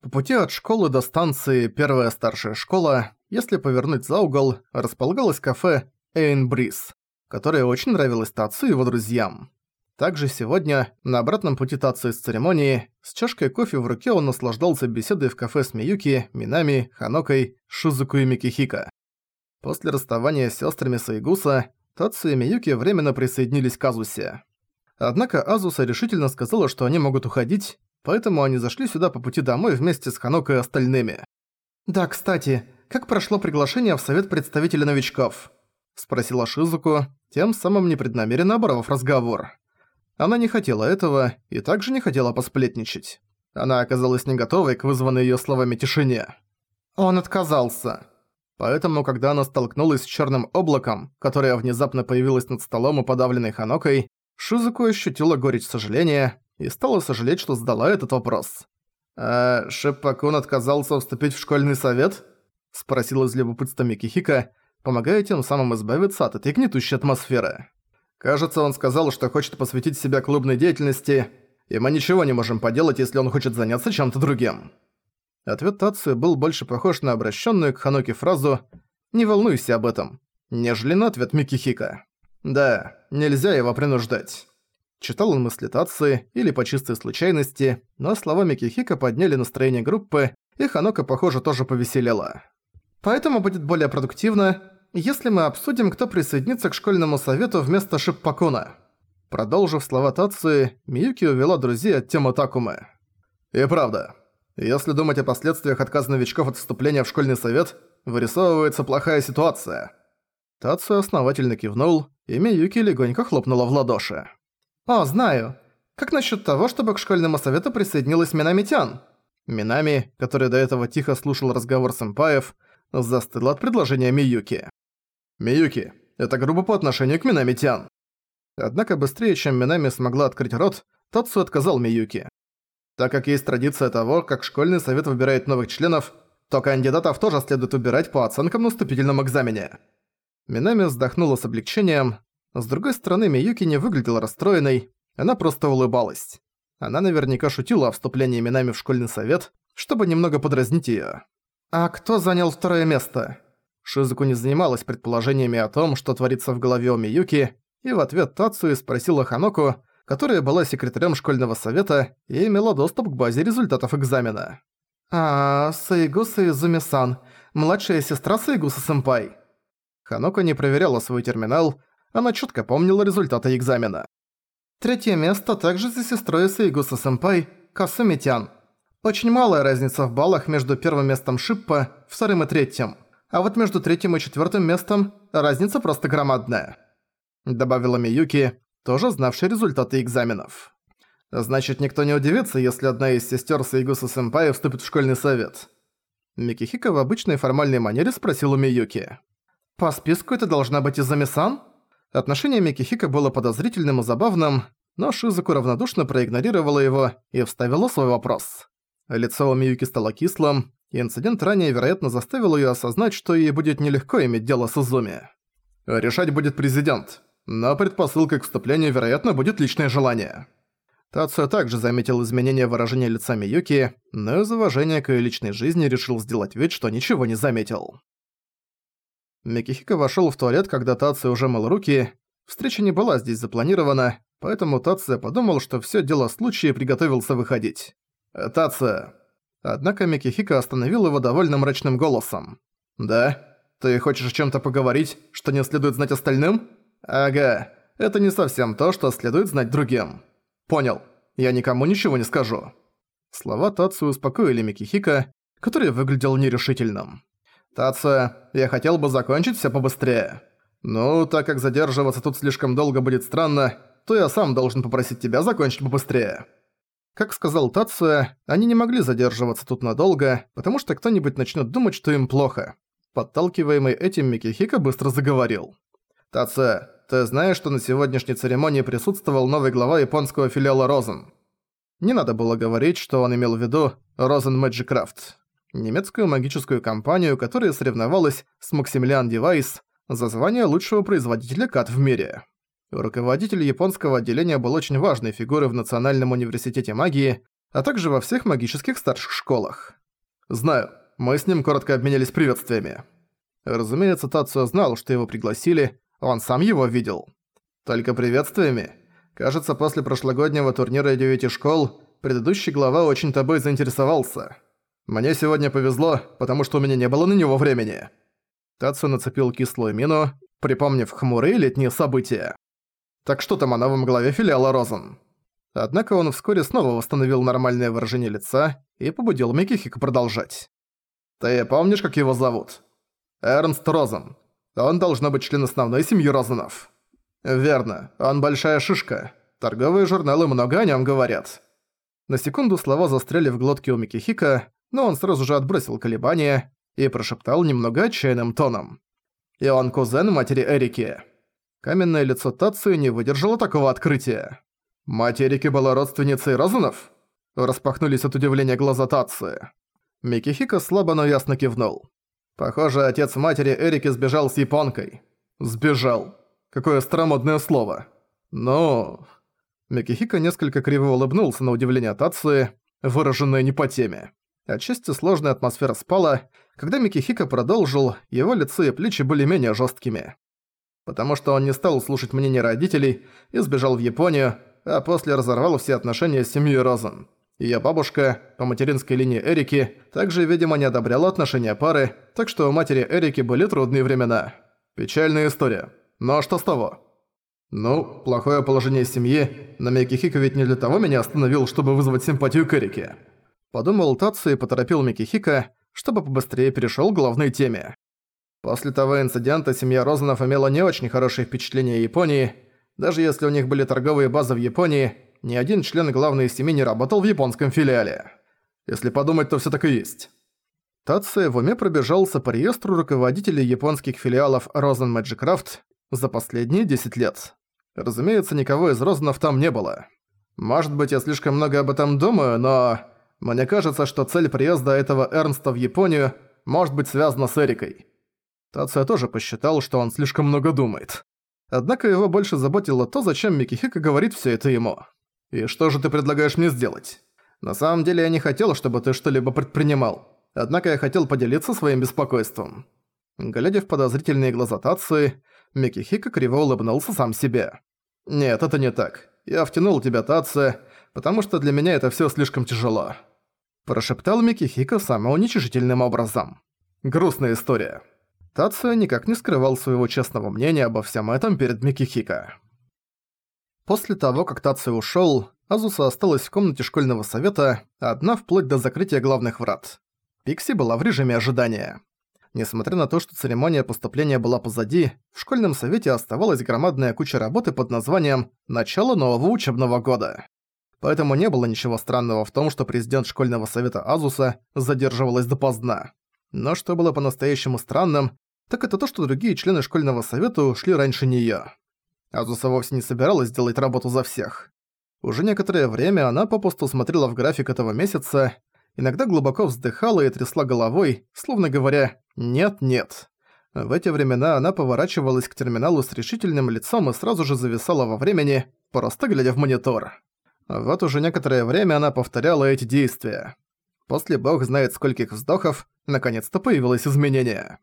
По пути от школы до станции «Первая старшая школа», если повернуть за угол, располагалось кафе «Эйн Бриз», которое очень нравилось Тацу и его друзьям. Также сегодня, на обратном пути Тацу из церемонии, с чашкой кофе в руке он наслаждался беседой в кафе с Миюки, Минами, Ханокой, Шизуку и Микихика. После расставания с сестрами Саигуса, Тацу и Миюки временно присоединились к Азусе. Однако Азуса решительно сказала, что они могут уходить, поэтому они зашли сюда по пути домой вместе с Ханокой и остальными. «Да, кстати, как прошло приглашение в совет представителей новичков?» – спросила Шизуку, тем самым непреднамеренно оборвав разговор. Она не хотела этого и также не хотела посплетничать. Она оказалась не готовой к вызванной её словами тишине. Он отказался. Поэтому, когда она столкнулась с чёрным облаком, которое внезапно появилось над столом у подавленной Ханокой, Шизуку ощутила горечь сожаления и стала сожалеть, что задала этот вопрос. «А Шиппакун отказался вступить в школьный совет?» – спросила из любопытства Микихика, помогая тем самым избавиться от этой гнетущей атмосферы. «Кажется, он сказал, что хочет посвятить себя клубной деятельности, и мы ничего не можем поделать, если он хочет заняться чем-то другим». Ответ Тацию был больше похож на обращенную к Ханоке фразу «Не волнуйся об этом», нежели на ответ Микихика. «Да, нельзя его принуждать». Читал он мысли Тации или по чистой случайности, но слова Микихика подняли настроение группы, и Ханока, похоже, тоже повеселела. Поэтому будет более продуктивно, если мы обсудим, кто присоединится к школьному совету вместо Шиппакуна. Продолжив слова Тации, Миюки увела друзей от темы Такумы. И правда, если думать о последствиях отказа новичков от вступления в школьный совет, вырисовывается плохая ситуация. Тацию основательно кивнул, и Миюки легонько хлопнула в ладоши. «О, знаю. Как насчет того, чтобы к школьному совету присоединилась Минами-тян?» Минами, который до этого тихо слушал разговор сэмпаев, застыл от предложения Миюки. «Миюки, это грубо по отношению к Минами-тян». Однако быстрее, чем Минами смогла открыть рот, Тацу отказал Миюки. Так как есть традиция того, как школьный совет выбирает новых членов, то кандидатов тоже следует убирать по оценкам на вступительном экзамене. Минами вздохнула с облегчением, с другой стороны, Миюки не выглядела расстроенной, она просто улыбалась. Она наверняка шутила о вступлении именами в школьный совет, чтобы немного подразнить её. «А кто занял второе место?» Шизуку не занималась предположениями о том, что творится в голове у Миюки, и в ответ Тацуи спросила Ханоку, которая была секретарем школьного совета и имела доступ к базе результатов экзамена. «А, Саигуса Изуми-сан, младшая сестра Саигуса-сэмпай». Ханока не проверяла свой терминал, она четко помнила результаты экзамена. Третье место также за сестрой Саигуса-сэмпай Касумитян. Очень малая разница в баллах между первым местом Шиппа, вторым и третьим. А вот между третьим и четвертым местом разница просто громадная. Добавила Миюки, тоже знавшая результаты экзаменов. Значит, никто не удивится, если одна из сестер Саигуса-сэмпая вступит в школьный совет. Микихика в обычной формальной манере спросил у Миюки. «По списку это должна быть Изами-сан?» Отношение Микихика было подозрительным и забавным, но Шизуку равнодушно проигнорировала его и вставила свой вопрос. Лицо у Миюки стало кислым, и инцидент ранее, вероятно, заставил её осознать, что ей будет нелегко иметь дело с Изуми. Решать будет президент, но предпосылкой к вступлению, вероятно, будет личное желание. Тацуя также заметил изменение выражения лица Миюки, но из уважения к её личной жизни решил сделать вид, что ничего не заметил. Микихика вошёл в туалет, когда Тация уже мыл руки. Встреча не была здесь запланирована, поэтому Тация подумал, что всё дело случая и приготовился выходить. «Тация!» Однако Микихика остановил его довольно мрачным голосом. «Да? Ты хочешь о чём-то поговорить, что не следует знать остальным?» «Ага, это не совсем то, что следует знать другим». «Понял. Я никому ничего не скажу». Слова Тацию успокоили Микихика, который выглядел нерешительным. «Тация, я хотел бы закончить всё побыстрее. Ну, так как задерживаться тут слишком долго будет странно, то я сам должен попросить тебя закончить побыстрее». Как сказал Тация, они не могли задерживаться тут надолго, потому что кто-нибудь начнёт думать, что им плохо. Подталкиваемый этим Микихика быстро заговорил. «Тация, ты знаешь, что на сегодняшней церемонии присутствовал новый глава японского филиала Розен?» Не надо было говорить, что он имел в виду Розен Мэджикрафт немецкую магическую компанию, которая соревновалась с Maximilian Device за звание лучшего производителя кат в мире. Руководитель японского отделения был очень важной фигурой в Национальном университете магии, а также во всех магических старших школах. Знаю, мы с ним коротко обменялись приветствиями. Разумеется, Тацио знал, что его пригласили, он сам его видел. Только приветствиями. Кажется, после прошлогоднего турнира девяти школ предыдущий глава очень тобой заинтересовался. Мне сегодня повезло, потому что у меня не было на него времени. Тацу нацепил кислую мину, припомнив хмурые летние события. Так что там о новом главе филиала Розен? Однако он вскоре снова восстановил нормальное выражение лица и побудил Микихика продолжать. «Ты помнишь, как его зовут?» «Эрнст Розен. Он должно быть член основной семьи Розенов». «Верно. Он большая шишка. Торговые журналы много о нем говорят». На секунду слова застряли в глотке у Микихика, но он сразу же отбросил колебания и прошептал немного отчаянным тоном. «И он кузен матери Эрики». Каменное лицо Тацию не выдержало такого открытия. «Мать Эрики была родственницей Розанов?» Распахнулись от удивления глаза Тации. Микихика слабо, но ясно кивнул. Похоже, отец матери Эрики сбежал с японкой. Сбежал. Какое старомодное слово. Ну... Микихика несколько криво улыбнулся на удивление Тации, выраженное не по теме. Отчасти сложная атмосфера спала, когда Микихика продолжил, его лицо и плечи были менее жесткими. Потому что он не стал слушать мнения родителей и сбежал в Японию, а после разорвал все отношения с семьей Розен. Её бабушка, по материнской линии Эрики, также, видимо, не одобряла отношения пары, так что у матери Эрики были трудные времена. Печальная история. Но что с того? Ну, плохое положение семьи, но Микихика ведь не для того меня остановил, чтобы вызвать симпатию к Эрике. Подумал Татсу и поторопил Микихика, чтобы побыстрее перешёл к главной теме. После того инцидента семья Розанов имела не очень хорошее впечатление о Японии. Даже если у них были торговые базы в Японии, ни один член главной семьи не работал в японском филиале. Если подумать, то всё так и есть. Татсу в уме пробежался по реестру руководителей японских филиалов Magic Craft за последние 10 лет. Разумеется, никого из Розенов там не было. Может быть, я слишком много об этом думаю, но... Мне кажется, что цель приезда этого Эрнста в Японию может быть связана с Эрикой. Тация тоже посчитал, что он слишком много думает. Однако его больше заботило то, зачем Микихика говорит все это ему. «И что же ты предлагаешь мне сделать?» «На самом деле я не хотел, чтобы ты что-либо предпринимал. Однако я хотел поделиться своим беспокойством». Глядя в подозрительные глаза Тации, Микихика криво улыбнулся сам себе. «Нет, это не так. Я втянул тебя, Тация, потому что для меня это все слишком тяжело». Прошептал Микихика самоуничижительным образом. Грустная история. Тация никак не скрывал своего честного мнения обо всем этом перед Микихика. После того, как Тация ушёл, Азуса осталась в комнате школьного совета, одна вплоть до закрытия главных врат. Пикси была в режиме ожидания. Несмотря на то, что церемония поступления была позади, в школьном совете оставалась громадная куча работы под названием «Начало нового учебного года». Поэтому не было ничего странного в том, что президент школьного совета Азуса задерживалась допоздна. Но что было по-настоящему странным, так это то, что другие члены школьного совета ушли раньше неё. Азуса вовсе не собиралась делать работу за всех. Уже некоторое время она попусту смотрела в график этого месяца, иногда глубоко вздыхала и трясла головой, словно говоря «нет-нет». В эти времена она поворачивалась к терминалу с решительным лицом и сразу же зависала во времени, просто глядя в монитор. Вот уже некоторое время она повторяла эти действия. После бог знает скольких вздохов, наконец-то появилось изменение.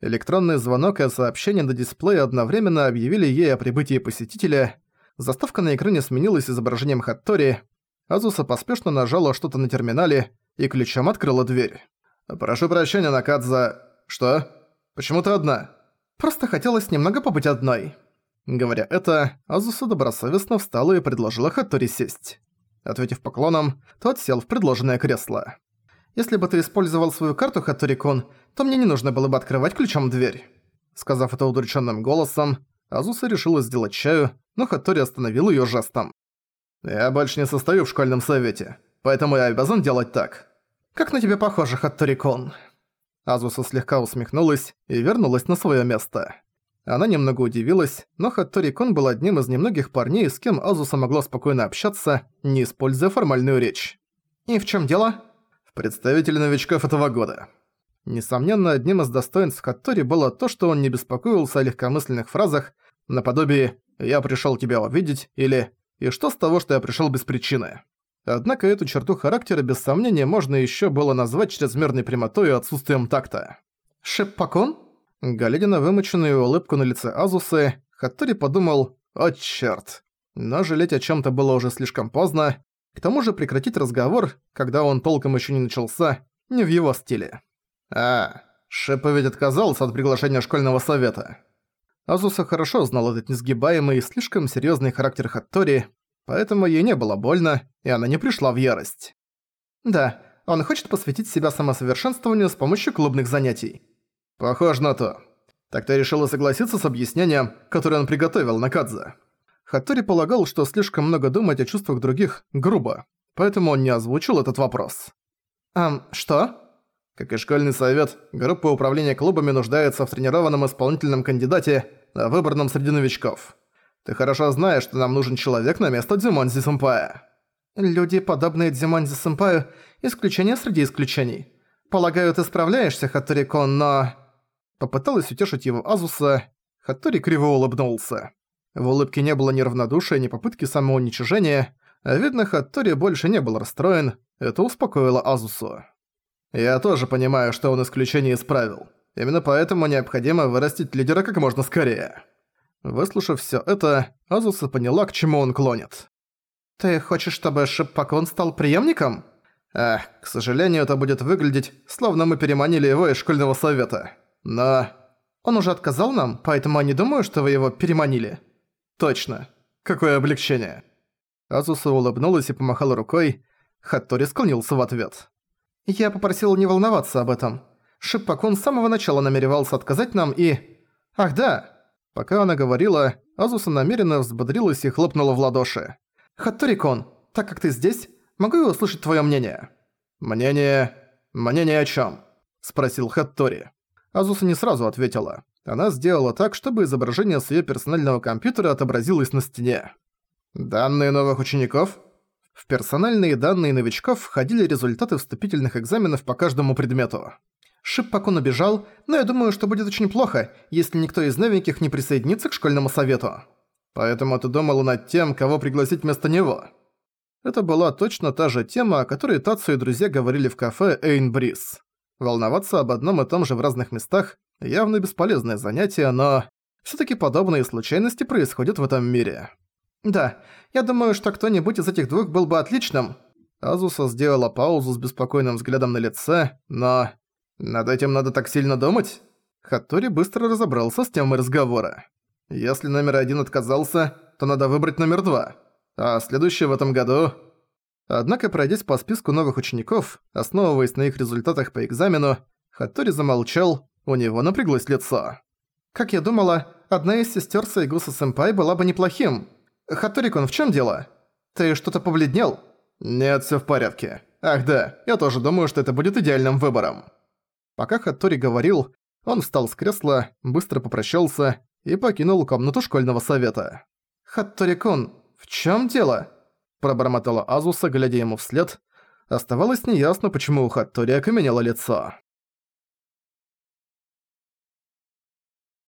Электронный звонок и сообщение на дисплее одновременно объявили ей о прибытии посетителя. Заставка на экране сменилась изображением Хаттори. Азуса поспешно нажала что-то на терминале и ключом открыла дверь. «Прошу прощения, Накадза... Что? Почему ты одна?» «Просто хотелось немного побыть одной». Говоря это, Азуса добросовестно встала и предложила Хаттори сесть. Ответив поклоном, тот сел в предложенное кресло. Если бы ты использовал свою карту, Хатторикон, то мне не нужно было бы открывать ключом дверь». Сказав это удрученным голосом, Азуса решила сделать чаю, но Хаттори остановил ее жестом. «Я больше не состою в школьном совете, поэтому я обязан делать так». «Как на тебя похоже, Хатторикон?» Азуса слегка усмехнулась и вернулась на свое место. Она немного удивилась, но Хатторикон был одним из немногих парней, с кем Азуса могла спокойно общаться, не используя формальную речь. «И в чем дело?» представитель новичков этого года. Несомненно, одним из достоинств Хаттори было то, что он не беспокоился о легкомысленных фразах наподобие «я пришёл тебя увидеть» или «и что с того, что я пришёл без причины?». Однако эту черту характера без сомнения можно еще было назвать чрезмерной прямотой и отсутствием такта. «Шеппакон?» Глядя на вымученную улыбку на лице Азусы, Хаттори подумал «О, чёрт!». Но жалеть о чем то было уже слишком поздно. К тому же прекратить разговор, когда он толком еще не начался, не в его стиле. «А, Шеппа ведь отказался от приглашения школьного совета». Азуса хорошо знал этот несгибаемый и слишком серьезный характер Хаттори, поэтому ей не было больно, и она не пришла в ярость. «Да, он хочет посвятить себя самосовершенствованию с помощью клубных занятий». «Похоже на то. Так ты решила согласиться с объяснением, которое он приготовил на Кадзе?» Хаттори полагал, что слишком много думать о чувствах других грубо, поэтому он не озвучил этот вопрос. «Ам, что?» Как и школьный совет, группа управления клубами нуждается в тренированном исполнительном кандидате, выбранном среди новичков. Ты хорошо знаешь, что нам нужен человек на место Дзюмонзи Сэмпая. Люди, подобные Дзюмонзи Сэмпаю, исключение среди исключений. Полагаю, ты справляешься, Хаттори-кон, но... Попыталась утешить его Азуса. Хаттори криво улыбнулся. В улыбке не было ни равнодушия, ни попытки самоуничижения. А видно, Хаттори больше не был расстроен. Это успокоило Азусу. «Я тоже понимаю, что он исключение исправил. Именно поэтому необходимо вырастить лидера как можно скорее». Выслушав всё это, Азуса поняла, к чему он клонит. «Ты хочешь, чтобы Шиппакон стал преемником?» «Эх, к сожалению, это будет выглядеть, словно мы переманили его из школьного совета. Но... Он уже отказал нам, поэтому я не думаю, что вы его переманили. Точно. Какое облегчение. Азуса улыбнулась и помахала рукой. Хаттори склонился в ответ. Я попросил не волноваться об этом. Шиппакун с самого начала намеревался отказать нам и... Ах да! Пока она говорила, Азуса намеренно взбодрилась и хлопнула в ладоши. «Хаттори-кун, так как ты здесь, могу я услышать твое мнение?» «Мнение... мнение о чем? спросил Хаттори. Азуса не сразу ответила. Она сделала так, чтобы изображение с её персонального компьютера отобразилось на стене. «Данные новых учеников?» В персональные данные новичков входили результаты вступительных экзаменов по каждому предмету. Шиппакун убежал, но я думаю, что будет очень плохо, если никто из новеньких не присоединится к школьному совету. Поэтому ты думала над тем, кого пригласить вместо него. Это была точно та же тема, о которой Тацу и друзья говорили в кафе Эйн Бриз. Волноваться об одном и том же в разных местах – явно бесполезное занятие, но... Всё-таки подобные случайности происходят в этом мире. «Да, я думаю, что кто-нибудь из этих двух был бы отличным». Азуса сделала паузу с беспокойным взглядом на лице, но... «Над этим надо так сильно думать?» Хаттори быстро разобрался с темой разговора. «Если номер один отказался, то надо выбрать номер два. А следующий в этом году Однако, пройдясь по списку новых учеников, основываясь на их результатах по экзамену, Хаттори замолчал, у него напряглось лицо. «Как я думала, одна из сестер Сайгуса-сэмпай была бы неплохим. Хатторикон, в чем дело? Ты что-то побледнел?» «Нет, все в порядке. Ах да, я тоже думаю, что это будет идеальным выбором». Пока Хаттори говорил, он встал с кресла, быстро попрощался и покинул комнату школьного совета. «Хатторикон, в чем дело?» Пробормотала Азуса, глядя ему вслед. Оставалось неясно, почему у Хаттори окаменело лицо.